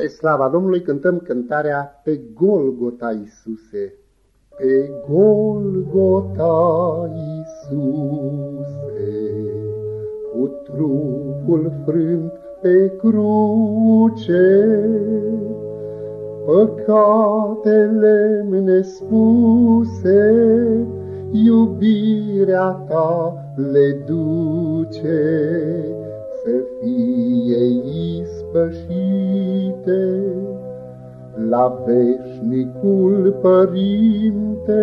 Spre slava Domnului cântăm cântarea Pe Golgota, Iisuse. Pe Golgota, Iisuse, cu trupul frânt pe cruce, păcatele nespuse, iubirea ta le duce, la veșnicul Părinte,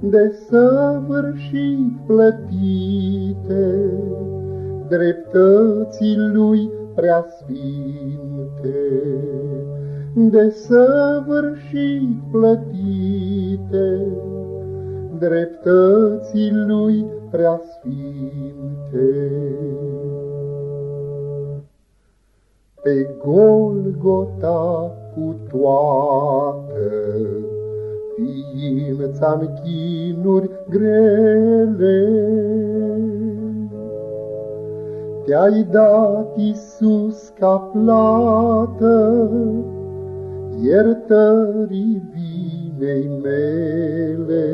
de săvârșit plătite, dreptății lui preasfinte, de săvârșit plătite, dreptății lui preasfinte. Pe Golgota cu toată ființa-n chinuri grele, Te-ai dat, Iisus, ca plată, iertării vinei mele.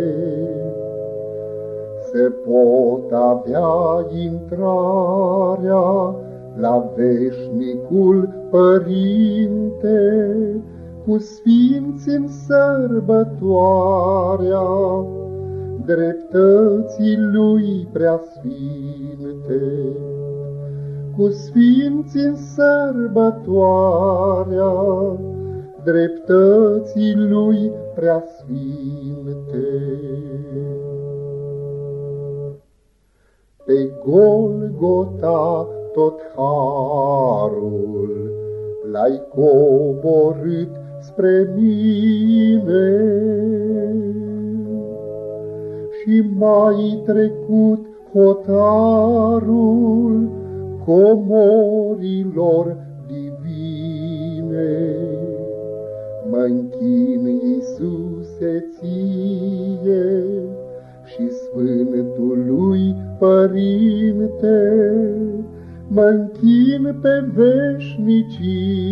Se pot avea intrarea la veșnicul Părinte, cu sfinți în sărbătoarea dreptății lui preasfinte. Cu sfinți în sărbătoarea dreptății lui preasfinte. Pe Golgota tot harul l-ai coborât spre mine. Și mai trecut hotarul comorilor divine. Mă-nchin, Iisuse, ție și Sfântului Părinte, mă-nchin pe veșnicie,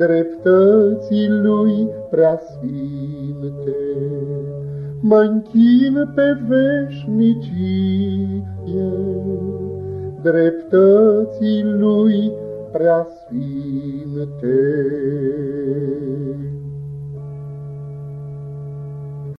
dreptății lui preasfinte. Mă-nchin pe veșnicie, dreptății lui preasfinte.